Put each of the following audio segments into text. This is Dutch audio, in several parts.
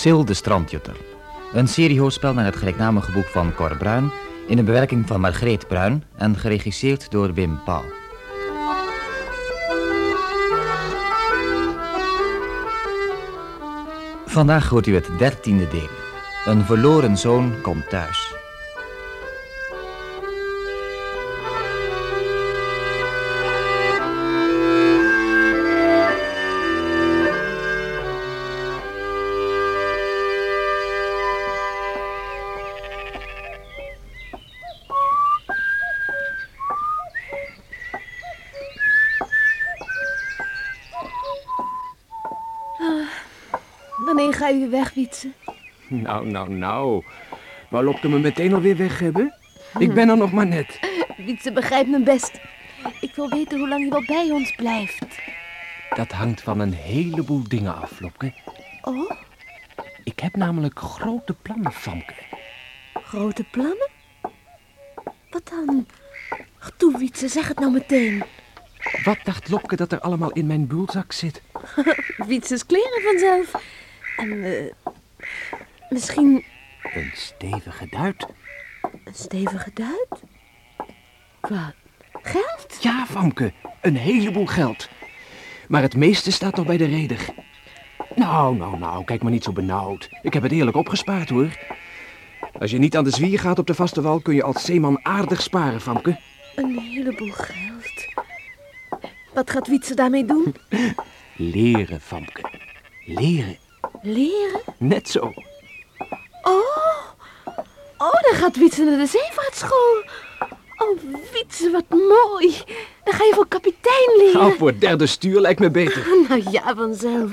Sil de Strandjutter. Een seriehoorspel naar het gelijknamige boek van Cor Bruin... in de bewerking van Margreet Bruin en geregisseerd door Wim Paul. Vandaag hoort u het dertiende deel. Een verloren zoon komt thuis. Ga weg, Wietse? Nou, nou, nou. Wou Lopke me meteen alweer weg hebben? Ik ben er nog maar net. Wietse begrijpt me best. Ik wil weten hoe lang je wel bij ons blijft. Dat hangt van een heleboel dingen af, Lopke. Oh, Ik heb namelijk grote plannen, Famke. grote plannen? Wat dan? Toe, Wietse, zeg het nou meteen. Wat dacht Lopke dat er allemaal in mijn boelzak zit? Wietse's kleren vanzelf. En misschien Een stevige duit. een stevige duit? Wat? Geld? Ja, Famke, een heleboel geld. Maar het meeste staat nog bij de reder. Nou, nou, nou, kijk maar niet zo benauwd. Ik heb het eerlijk opgespaard, hoor. Als je niet aan de zwier gaat op de vaste wal, kun je als zeeman aardig sparen, Famke. Een heleboel geld. Wat gaat Wietse daarmee doen? Leren, Famke. Leren. Leren? Net zo. Oh, oh, dan gaat Wietse naar de zeevaartschool. Oh, Wietse, wat mooi. Dan ga je voor kapitein leren. Nou, voor derde stuur lijkt me beter. Nou ja, vanzelf.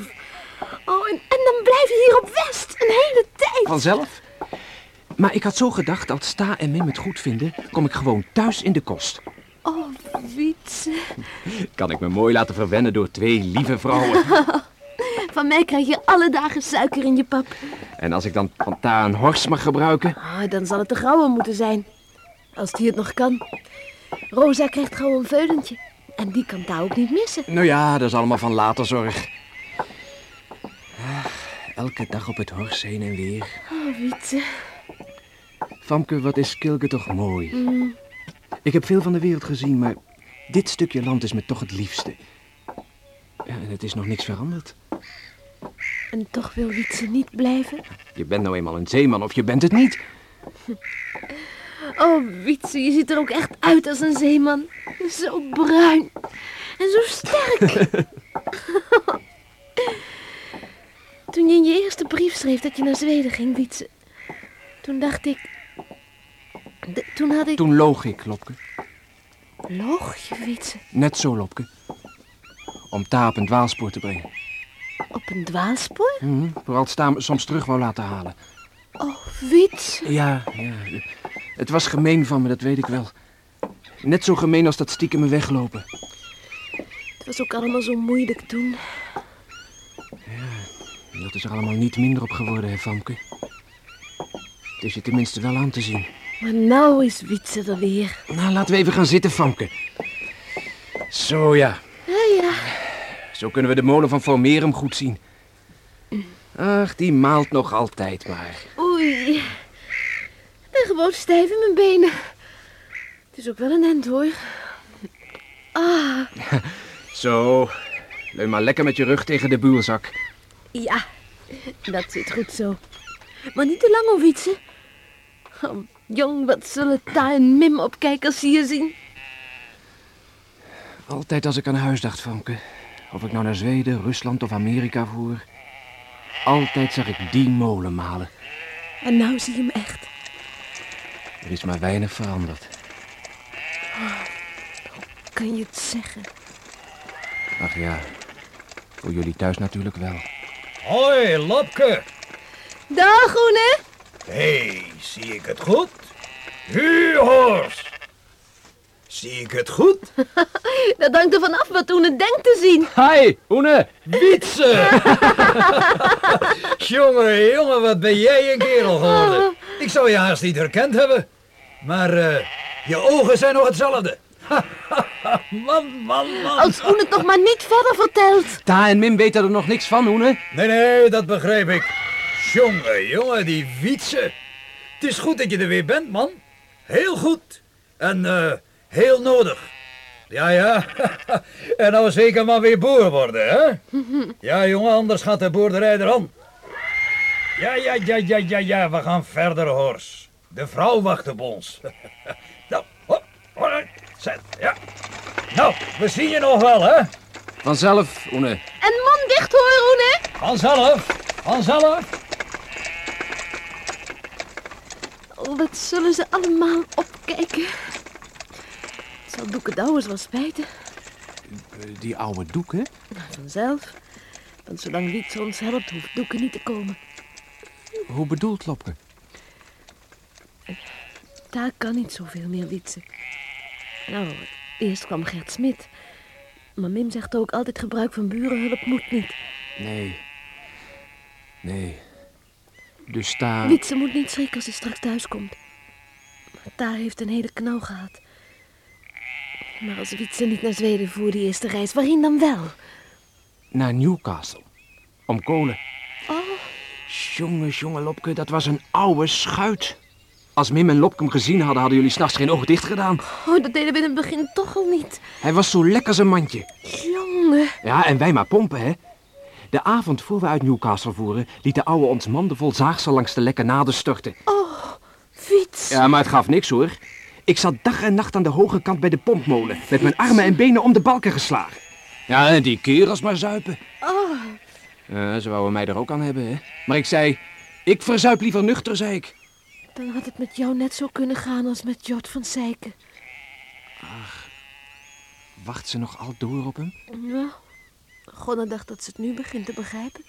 Oh, en, en dan blijf je hier op West een hele tijd. Vanzelf? Maar ik had zo gedacht, als Sta en Mim het goed vinden, kom ik gewoon thuis in de kost. Oh, Wietse. Kan ik me mooi laten verwennen door twee lieve vrouwen. Van mij krijg je alle dagen suiker in je pap. En als ik dan van Ta een hors mag gebruiken? Ah, dan zal het de grauwe moeten zijn. Als die het nog kan. Rosa krijgt gauw een veulentje. En die kan daar ook niet missen. Nou ja, dat is allemaal van later zorg. Ach, elke dag op het hors heen en weer. Oh, Wietse. Famke, wat is Kilke toch mooi. Ik heb veel van de wereld gezien, maar dit stukje land is me toch het liefste. Ja, en het is nog niks veranderd. En toch wil Wietse niet blijven? Je bent nou eenmaal een zeeman of je bent het niet. Oh, Wietse, je ziet er ook echt uit als een zeeman. Zo bruin. En zo sterk. Toen je in je eerste brief schreef dat je naar Zweden ging, Wietse. Toen dacht ik... de- toen had ik... Toen loog ik, Lopke. Loog je, Wietse? Net zo, Lopke. Om Ta op een dwaalspoor te brengen. Op een dwaalspoor? Mhm, vooral Sta me soms terug wou laten halen. Oh, Wietse. Ja, ja. Het was gemeen van me, dat weet ik wel. Net zo gemeen als dat stiekem me weglopen. Het was ook allemaal zo moeilijk toen. Dat is er allemaal niet minder op geworden, hè, Famke. Het is je tenminste wel aan te zien. Maar nou is Wietse er weer. Nou, laten we even gaan zitten, Famke. Zo ja, Ja, zo kunnen we de molen van Formerum goed zien. Ach, die maalt nog altijd maar. Oei. Ik ben gewoon stijf in mijn benen. Het is ook wel een end, hoor. Ah, Zo, leun maar lekker met je rug tegen de buurzak. ja. Dat zit goed zo. Maar niet te lang, hoor, Wietse. Oh, jong, wat zullen Ta en Mim opkijken als ze je zien. Altijd als ik aan huis dacht, Famke. Of ik nou naar Zweden, Rusland of Amerika voer. Altijd zag ik die molen malen. En nou zie je hem echt. Er is maar weinig veranderd. Kan je het zeggen? Ach ja, voor jullie thuis natuurlijk wel. Hoi, Lopke. Dag, Groene. Hé, hey, zie ik het goed? Hu, Horst. Zie ik het goed? Dat hangt er vanaf wat toen het denkt te zien. Hi, Oene! Wietse! jongen, jongen, wat ben jij een kerel geworden. Ik zou je haast niet herkend hebben. Maar eh, je ogen zijn nog hetzelfde. man, man, man. Als Oen het nog maar niet verder vertelt. Ta en Mim weten er nog niks van, Oene. Nee, nee, dat begrijp ik. Jongen, jongen, die fietsen. Het is goed dat je er weer bent, man. Heel goed. En eh, heel nodig. Ja, ja. en nou zeker maar weer boer worden, hè? Ja, jongen, anders gaat de boerderij eraan. Ja, ja, ja, ja, ja, ja. We gaan verder, Hors. De vrouw wacht op ons. nou, hop, hop, zet, ja. Nou, we zien je nog wel, hè? Vanzelf, Oene. En mond dicht hoor, Roene. Vanzelf, vanzelf. Oh, wat zullen ze allemaal opkijken. Zal Doeke Douwers wel spijten. Eh, Die oude doeken? Nou, vanzelf. Want zolang Wietse ons helpt, hoeft Doeke niet te komen. Hoe bedoelt Lopke? Daar kan niet zoveel meer Wietse. Nou, eerst kwam Gert Smit. Maar Mim zegt ook altijd gebruik van burenhulp moet niet. Nee. Nee. Dus daar... Wietse moet niet schrikken als hij straks thuis komt. Daar heeft een hele knauw gehad. Maar als Wietse niet naar Zweden voor die eerste reis, waarheen dan wel? Naar Newcastle. Om kolen. Oh, Jongen, jongen, Lopke, dat was een oude schuit. Als Mim en Lopke hem gezien hadden, hadden jullie s'nachts geen oog dicht gedaan. oh, dat deden we in het begin toch al niet. Hij was zo lekker als een mandje. Jongen. Ja, en wij maar pompen, hè. De avond voor we uit Newcastle voeren, liet de ouwe ons mandenvol zaagsel langs de lekke naden storten. Oh, Wiets. Ja, maar het gaf niks, hoor. Ik zat dag en nacht aan de hoge kant bij de pompmolen, met mijn armen en benen om de balken geslagen. Ja, en die kerels maar zuipen. Oh, Ja, ze wouden mij er ook aan hebben, hè. Maar ik zei, ik verzuip liever nuchter, zei ik. dan had het met jou net zo kunnen gaan als met Jort van Seiken. Wacht ze nog al door op hem? Nou, Gonne dacht dat ze het nu begint te begrijpen.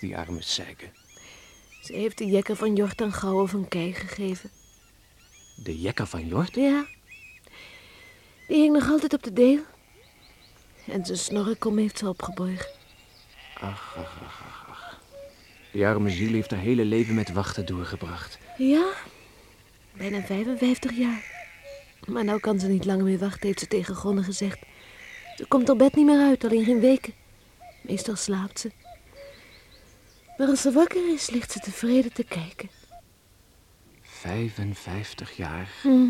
Die arme zeiken. Ze heeft de jekker van Jort aan Gouwe van Kei gegeven. De jekker van Jort? Ja, die hing nog altijd op de deel. En zijn snorrekom heeft ze opgeborgen. Ach, ach, ach, ach, ach. Die arme ziel heeft haar hele leven met wachten doorgebracht. Ja, bijna 55 jaar. Maar nou kan ze niet langer meer wachten, heeft ze tegen Gonne gezegd. Ze komt haar bed niet meer uit, alleen geen weken. Meestal slaapt ze. Maar als ze wakker is, ligt ze tevreden te kijken. 55 jaar. Hm.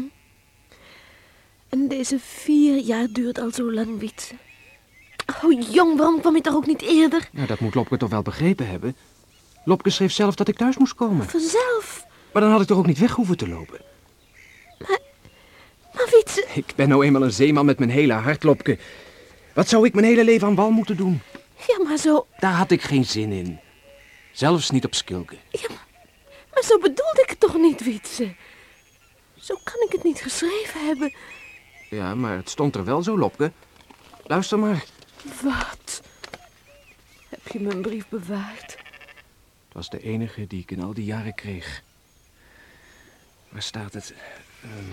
En deze vier jaar duurt al zo lang, Wietse. Oh, jong, waarom kwam je toch ook niet eerder? Nou, dat moet Lopke toch wel begrepen hebben. Lopke schreef zelf dat ik thuis moest komen. Vanzelf. Maar dan had ik toch ook niet weg hoeven te lopen. Maar Wietse, Ik ben nou eenmaal een zeeman met mijn hele hart, Lopke. Wat zou ik mijn hele leven aan wal moeten doen? ja, maar zo, Daar had ik geen zin in. Zelfs niet op Skilke. ja, maar, maar zo bedoelde ik het toch niet, Wietse? Zo kan ik het niet geschreven hebben. Ja, maar het stond er wel zo, Lopke. Luister maar. Wat? Heb je mijn brief bewaard? Het was de enige die ik in al die jaren kreeg. Waar staat het? Ehm,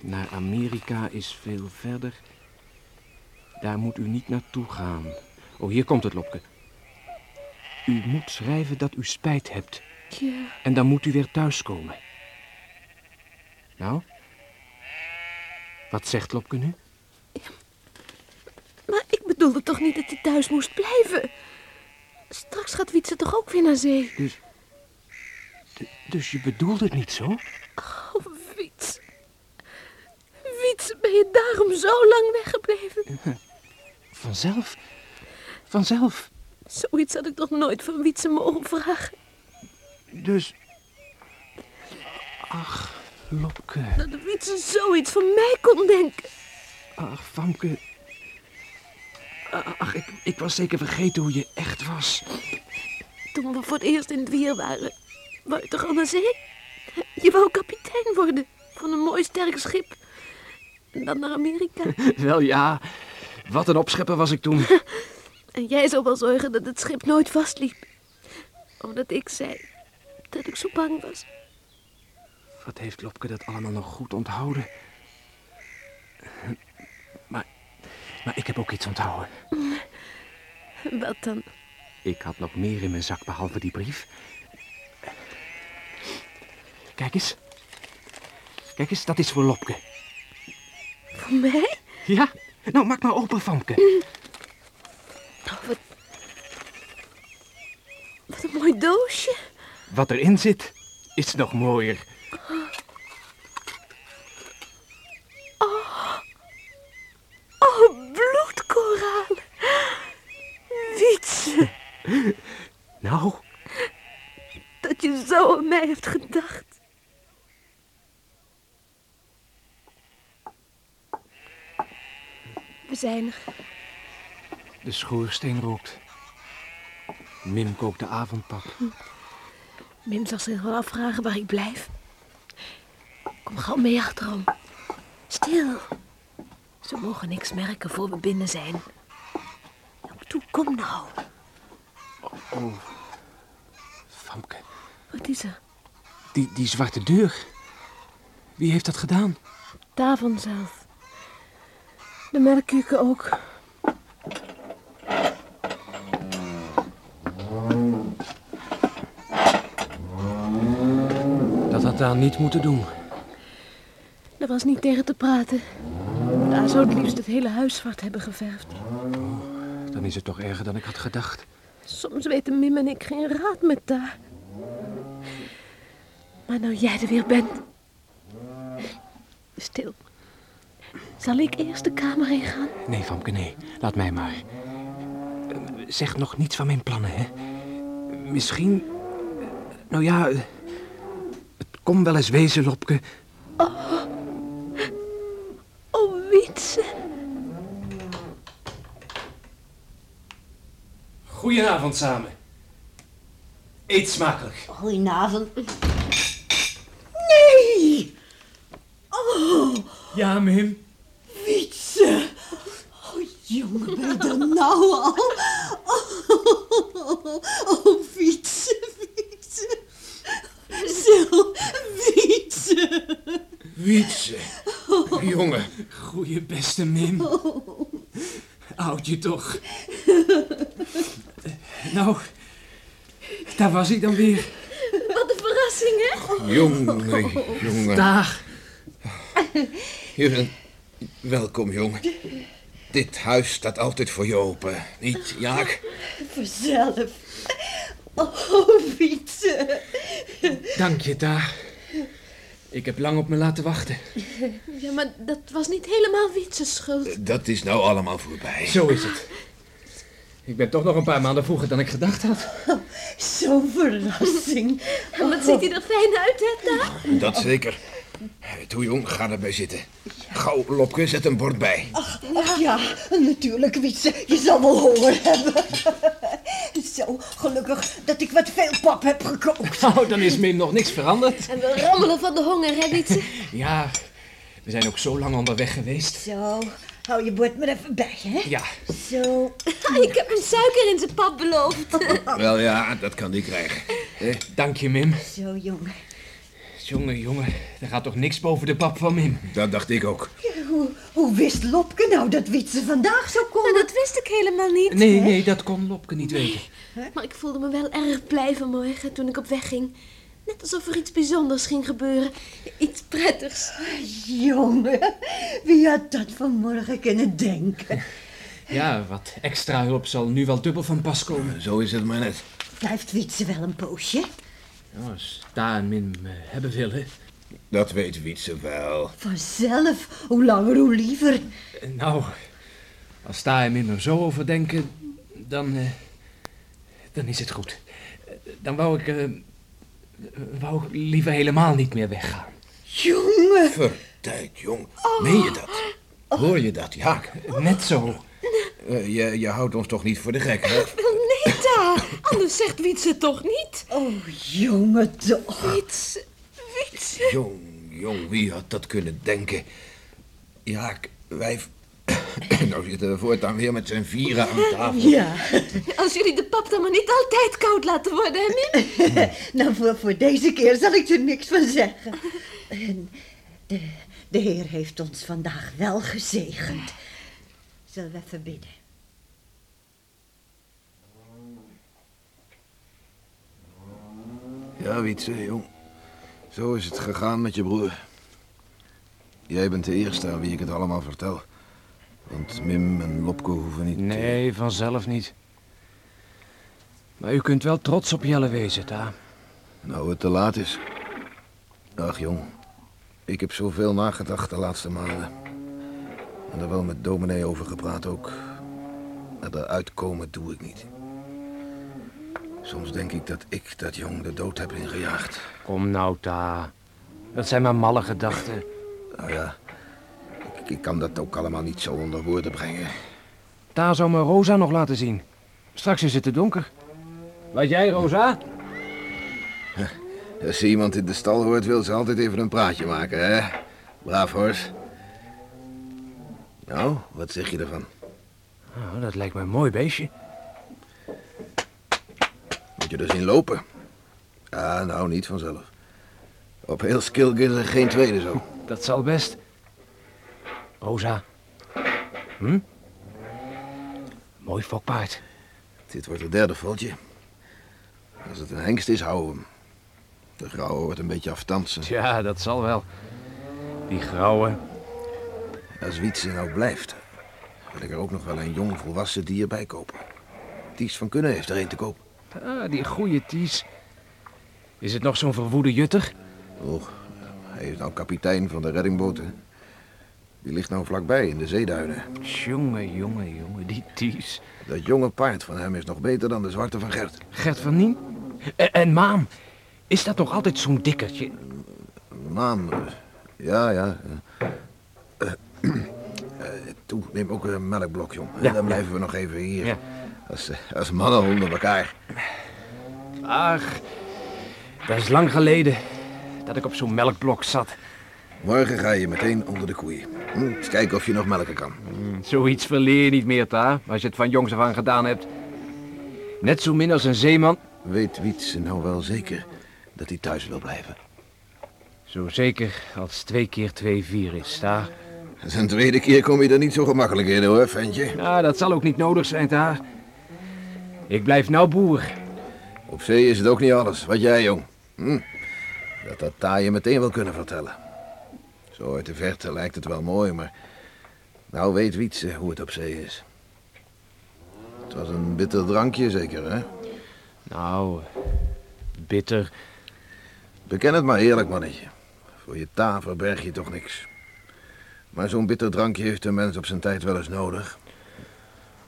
naar Amerika is veel verder. Daar moet u niet naartoe gaan. Oh, hier komt het, Lopke. U moet schrijven dat u spijt hebt. Ja, En dan moet u weer thuiskomen. Nou? Wat zegt Lopke nu? maar ik bedoelde toch niet dat hij thuis moest blijven? Straks gaat Wietse toch ook weer naar zee? Dus... Dus je bedoelt het niet zo? Oh, Wietse. Wietse, ben je daarom zo lang weggebleven? Vanzelf? Vanzelf? Zoiets had ik toch nooit van Wietse mogen vragen. Dus... Ach, Lopke. Dat Wietse zoiets van mij kon denken. Ach, Famke. Ach, ik, ik was zeker vergeten hoe je echt was. Toen we voor het eerst in het wier waren, wou je toch al naar zee? Je wou kapitein worden van een mooi sterk schip. En dan naar Amerika. Wel ja, wat een opschepper was ik toen. En jij zou wel zorgen dat het schip nooit vastliep. Omdat ik zei dat ik zo bang was. Wat heeft Lopke dat allemaal nog goed onthouden? Maar, maar ik heb ook iets onthouden. Wat dan? Ik had nog meer in mijn zak behalve die brief. Kijk eens. Kijk eens, dat is voor Lopke. Voor mij? Ja? Nou, maak maar open, Famke. Oh, wat... Wat een mooi doosje. Wat erin zit, is nog mooier. Oh, bloedkoralen. Wietse, Nou, dat je zo aan mij hebt gedacht. We zijn er. de schoorsteen rookt. Mim kookt de avondpap. Mim zal zich wel afvragen waar ik blijf. Kom gauw mee achterom. Stil. Ze mogen niks merken voor we binnen zijn. Nou, toe, kom nou. Famke, Wat is er? die, die zwarte deur. Wie heeft dat gedaan? Davon zelf. De melkkuken ook. Dat daar niet moeten doen. Er was niet tegen te praten. Daar zou het liefst het hele huis zwart hebben geverfd. Dan is het toch erger dan ik had gedacht. Soms weten Mim en ik geen raad met daar. Maar nou jij er weer bent. Stil. Zal ik eerst de kamer in gaan? Nee, Famke, nee. Laat mij maar. Zeg nog niets van mijn plannen, hè. Misschien... Nou ja... kon wel eens wezen, Lopke. Oh, Wietse. Goedenavond samen. Eet smakelijk. Goedenavond. Nee! Ja, Mim. Wietse! Oh, jongen, ben je er nou al? Oh, oh Wietse, Wietse. Zo, Wietse. Wietse. Jongen. Goeie beste Mim. Oud je toch. Nou, daar was hij dan weer. Wat een verrassing, hè? Jongen, jongen. Daar. Je bent welkom, jongen. Dit huis staat altijd voor je open. Niet, Jaak? Vanzelf. Oh, Wietse. Dank je, daar. Ik heb lang op me laten wachten. Ja, maar dat was niet helemaal Wietse's schuld. Dat is nou allemaal voorbij. Zo is het. Ik ben toch nog een paar maanden vroeger dan ik gedacht had. Zo'n verrassing. En wat ziet hij er fijn uit, hè, daar? Dat zeker. Toe, jong, ga erbij zitten. Gauw, Lopke, zet een bord bij. Ach ja, natuurlijk, Wietse. Je zal wel honger hebben. Zo, gelukkig dat ik wat veel pap heb gekookt. Nou, dan is Mim nog niks veranderd. En we rammelen van de honger, hè, Wietse? Ja, we zijn ook zo lang onderweg geweest. Zo, hou je bord maar even bij, hè? Ja, Zo. Ah, ik heb hem suiker in zijn pap beloofd. Wel ja, dat kan die krijgen. Eh, dank je, Mim. Zo, jongen. Jongen, jongen, er gaat toch niks boven de pap van Mim? dat dacht ik ook. Hoe, hoe wist Lopke nou dat Wietse vandaag zou komen? Nou, dat wist ik helemaal niet. Nee, nee, dat kon Lopke niet weten. Maar ik voelde me wel erg blij vanmorgen toen ik op weg ging. Net alsof er iets bijzonders ging gebeuren. Iets prettigs. Jongen, wie had dat vanmorgen kunnen denken? Ja, wat extra hulp zal nu wel dubbel van pas komen. Zo is het maar net. Blijft Wietse wel een poosje? Ja, als Ta en Mim eh, hebben willen. Dat weet Wietse wel. Vanzelf, hoe langer hoe liever. Eh, Nou, als Ta en Mim er zo over denken, dan, eh, dan is het goed. Dan wou ik, eh, wou ik liever helemaal niet meer weggaan. Jongen, Vertijd, jong. Meen je dat? Hoor je dat, Jaak? Net zo. Je, je houdt ons toch niet voor de gek, hè? Anders zegt Wietse het toch niet. oh jongen toch. Wietse, Wietse. Jong, jong, wie had dat kunnen denken? Jaak, wij... nou zitten we voortaan weer met z'n vieren aan tafel. Ja, Als jullie de pap dan maar niet altijd koud laten worden, hè, Mim? nou voor, voor deze keer zal ik er niks van zeggen. En De, de Heer heeft ons vandaag wel gezegend. Zullen we even bidden? Ja, Wietse, jong. Zo is het gegaan met je broer. Jij bent de eerste aan wie ik het allemaal vertel. Want Mim en Lopke hoeven niet... Nee, vanzelf niet. Maar u kunt wel trots op Jelle wezen, Ta. Nou, het te laat is. Ach, jong. Ik heb zoveel nagedacht de laatste maanden. En er wel met dominee over gepraat ook. Maar eruit komen doe ik niet. Soms denk ik dat ik dat jong de dood heb ingejaagd. Kom nou, Ta. Dat zijn maar malle gedachten. Nou ja, ik, ik kan dat ook allemaal niet zo onder woorden brengen. Ta zou me Rosa nog laten zien. Straks is het te donker. Wat jij, Rosa? Als ze iemand in de stal hoort, wil ze altijd even een praatje maken, hè? Braaf, Horst. Nou, wat zeg je ervan? Oh, dat lijkt me een mooi beestje. Je er zien lopen? Ja, nou, niet vanzelf. Op heel er geen tweede zo. Dat zal best. Rosa. Hm? Mooi fokpaard. Dit wordt het derde voltje. Als het een hengst is, houden we hem. De grauwe wordt een beetje aftansen. Ja, dat zal wel. Die grauwe. Als Wietse nou blijft, wil ik er ook nog wel een jong volwassen dier bij kopen. Ties van Kunnen heeft er een te koop. Ah, die goeie Ties. Is het nog zo'n verwoede jutter? Och, hij is nou kapitein van de reddingboten. Die ligt nou vlakbij in de zeeduinen. Jongen, jongen, jongen, die Ties. Dat jonge paard van hem is nog beter dan de zwarte van Gert. Gert van Nien? En, en Maam, is dat nog altijd zo'n dikkertje? Maam, eh, ja, ja. eh, toe, neem ook een melkblok, jong. Ja, Dan ja. blijven we nog even hier. Ja. Als, als mannen onder elkaar. Ach, dat is lang geleden dat ik op zo'n melkblok zat. Morgen ga je meteen onder de koeien. Hm, eens kijken of je nog melken kan. Zoiets verleer je niet meer, Ta, als je het van jongs af aan gedaan hebt. Net zo min als een zeeman. Weet Wietse nou wel zeker dat hij thuis wil blijven? Zo zeker als twee keer twee vier is, Ta. Zijn tweede keer kom je er niet zo gemakkelijk in, hoor, ventje. Ja, dat zal ook niet nodig zijn, Ta. Ik blijf nou boer. Op zee is het ook niet alles. Wat jij, jong. Hm? Dat dat taai je meteen wel kunnen vertellen. Zo uit de verte lijkt het wel mooi, maar... Nou weet Wietse hoe het op zee is. Het was een bitter drankje zeker, hè? Nou, bitter. Beken het maar eerlijk, mannetje. Voor je ta verberg je toch niks. Maar zo'n bitter drankje heeft een mens op zijn tijd wel eens nodig.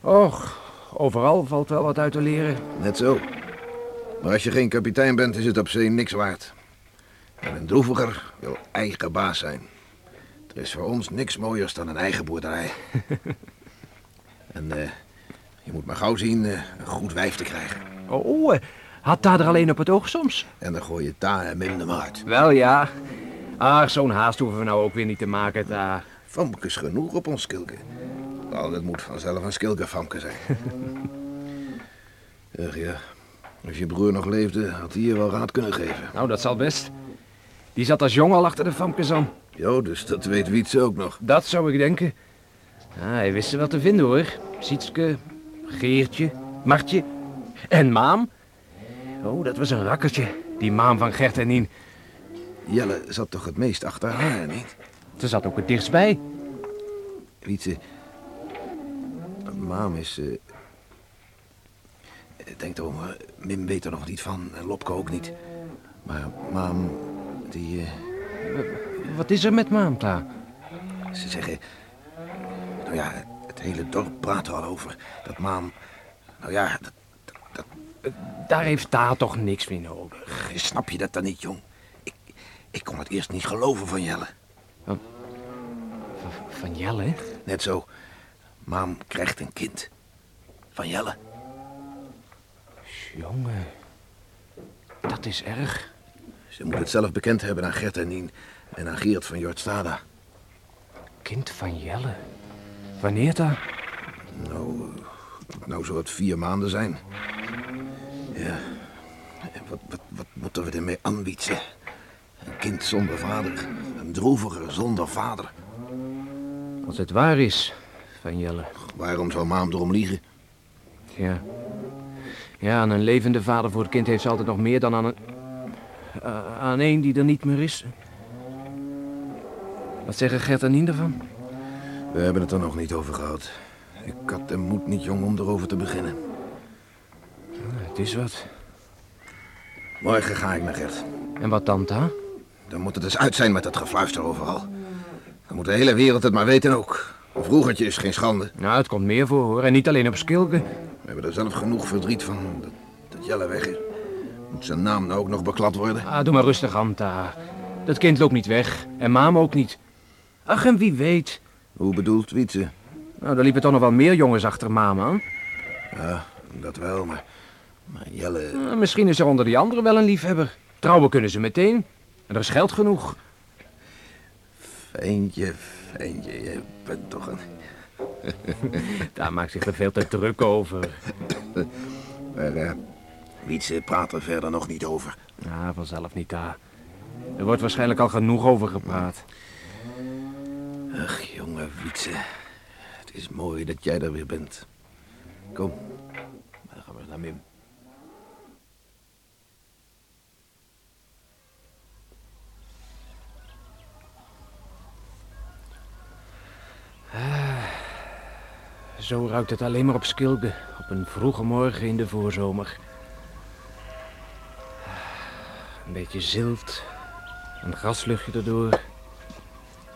Och, overal valt wel wat uit te leren. Net zo. Maar als je geen kapitein bent, is het op zee niks waard. En een droeviger wil eigen baas zijn. Er is voor ons niks mooiers dan een eigen boerderij. en eh, je moet maar gauw zien eh, een goed wijf te krijgen. Oh, eh, had Ta er alleen op het oog soms? En dan gooi je ta en minder maar uit. Wel ja. Ach, zo'n haast hoeven we nou ook weer niet te maken, Ta. Is genoeg op ons skilke. Nou, dat moet vanzelf een skilke Famke zijn. Ach ja, als je broer nog leefde, had hij je wel raad kunnen geven. Nou, dat zal best. Die zat als jong al achter de famkes aan. Jo, dus dat weet Wietse ook nog. Dat zou ik denken. Ah, hij wist er wat te vinden hoor. Sietske, Geertje, Martje en Maam. Oh, dat was een rakkertje. Die Maam van Gert en Nien. Jelle zat toch het meest achter haar, niet? Ze zat ook het dichtst bij. Wietse. Maam is. eh Denk erom, hoor. Mim weet er nog niet van en Lopke ook niet. Maar Maam, die. eh, Wat is er met Maam, Ta? ze zeggen. Nou ja, het hele dorp praat er al over. Dat Maam. Nou ja, dat, dat, Daar heeft Ta toch niks meer nodig. snap je dat dan niet, jong? Ik, ik kon het eerst niet geloven van Jelle. Van, van Jelle? Net zo. Maam krijgt een kind. Van Jelle. Jongen, dat is erg. Ze moet het zelf bekend hebben aan Gert en Nien. En aan Geert van Jortstada. Kind van Jelle. Wanneer dan? Nou, nou zo het vier maanden zijn. Ja. En wat, wat, wat moeten we ermee aanbieden? Een kind zonder vader. Een droeviger zonder vader. Als het waar is, van Jelle. Waarom zou Maam erom liegen? Ja. Ja, aan een levende vader voor het kind heeft ze altijd nog meer dan aan een... eh, aan een die er niet meer is. Wat zeggen Gert en Nien ervan? We hebben het er nog niet over gehad. Ik had de moed niet jong om erover te beginnen. Het is wat. Morgen ga ik naar Gert. En wat dan, Ta? Dan moet het dus uit zijn met dat gefluister overal. Dan moet de hele wereld het maar weten ook. Een vroegertje is geen schande. Nou, het komt meer voor, hoor. En niet alleen op Skilke. We hebben er zelf genoeg verdriet van dat, dat Jelle weg is. Moet zijn naam nou ook nog beklad worden? Ah, doe maar rustig aan, Ta. Dat kind loopt niet weg. En Mama ook niet. Ach, en wie weet. Hoe bedoelt Wietse? Nou, er liepen toch nog wel meer jongens achter Mama aan. Ja, dat wel, maar... Maar Jelle... Ah, misschien is er onder die anderen wel een liefhebber. Trouwen kunnen ze meteen. En er is geld genoeg. Veentje, Veentje, je bent toch een... Daar maakt zich er veel te druk over. Maar, eh, Wietse praat er verder nog niet over. Ja, vanzelf niet, Ta. Er wordt waarschijnlijk al genoeg over gepraat. Ach, jonge Wietse. Het is mooi dat jij er weer bent. Kom, dan gaan we naar Mim. Zo ruikt het alleen maar op Skilde. Op een vroege morgen in de voorzomer. Een beetje zilt. Een grasluchtje erdoor.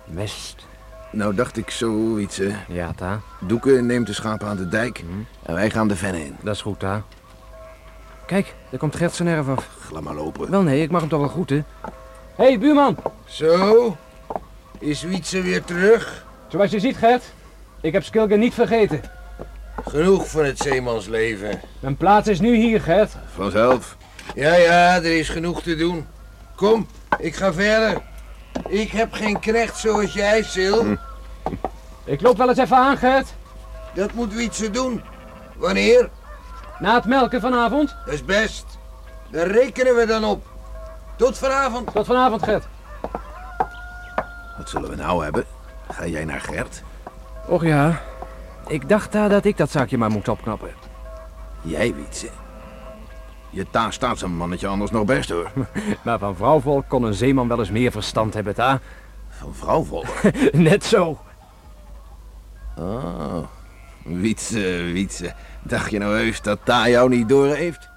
Mest. Nou dacht ik zo, Wietse. Ja, Ta. Doeken neemt de schapen aan de dijk en wij gaan de vennen in. Dat is goed, Ta. Kijk, daar komt Gert zijn erf af. Maar lopen. Wel nee, ik mag hem toch wel groeten. Hé, hey, buurman. Zo, is Wietse weer terug? Zoals je ziet, Gert. Ik heb Skilge niet vergeten. Genoeg van het zeemansleven. Mijn plaats is nu hier, Gert. Vanzelf. Ja, ja, er is genoeg te doen. Kom, ik ga verder. Ik heb geen knecht zoals jij, Sil. Ik loop wel eens even aan, Gert. Dat moet Wietse doen. Wanneer? Na het melken vanavond. Dat is best. Daar rekenen we dan op. Tot vanavond. Tot vanavond, Gert. Wat zullen we nou hebben? Ga jij naar Gert? Och ja. Ik dacht daar dat ik dat zaakje maar moet opknappen. Jij, Wietse. Je ta staat zijn mannetje anders nog best, hoor. Maar van vrouwvolk kon een zeeman wel eens meer verstand hebben, ta. Van vrouwvolk. Net zo. Oh, Wietse, Wietse. Dacht je nou heus dat ta jou niet door heeft?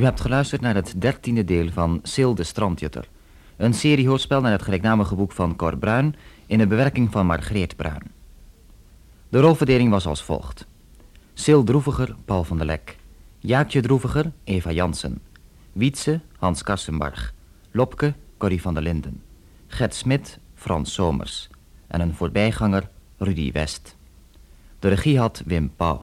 U hebt geluisterd naar het dertiende deel van Sil de Strandjutter. Een seriehoorspel naar het gelijknamige boek van Cor Bruin in de bewerking van Margreet Bruin. De rolverdeling was als volgt. Sil Droeviger, Paul van der Lek. Jaakje Droeviger, Eva Jansen. Wietse, Hans Karsenbarg. Lopke, Corrie van der Linden. Gert Smit, Frans Somers. En een voorbijganger, Rudy West. De regie had Wim Pauw.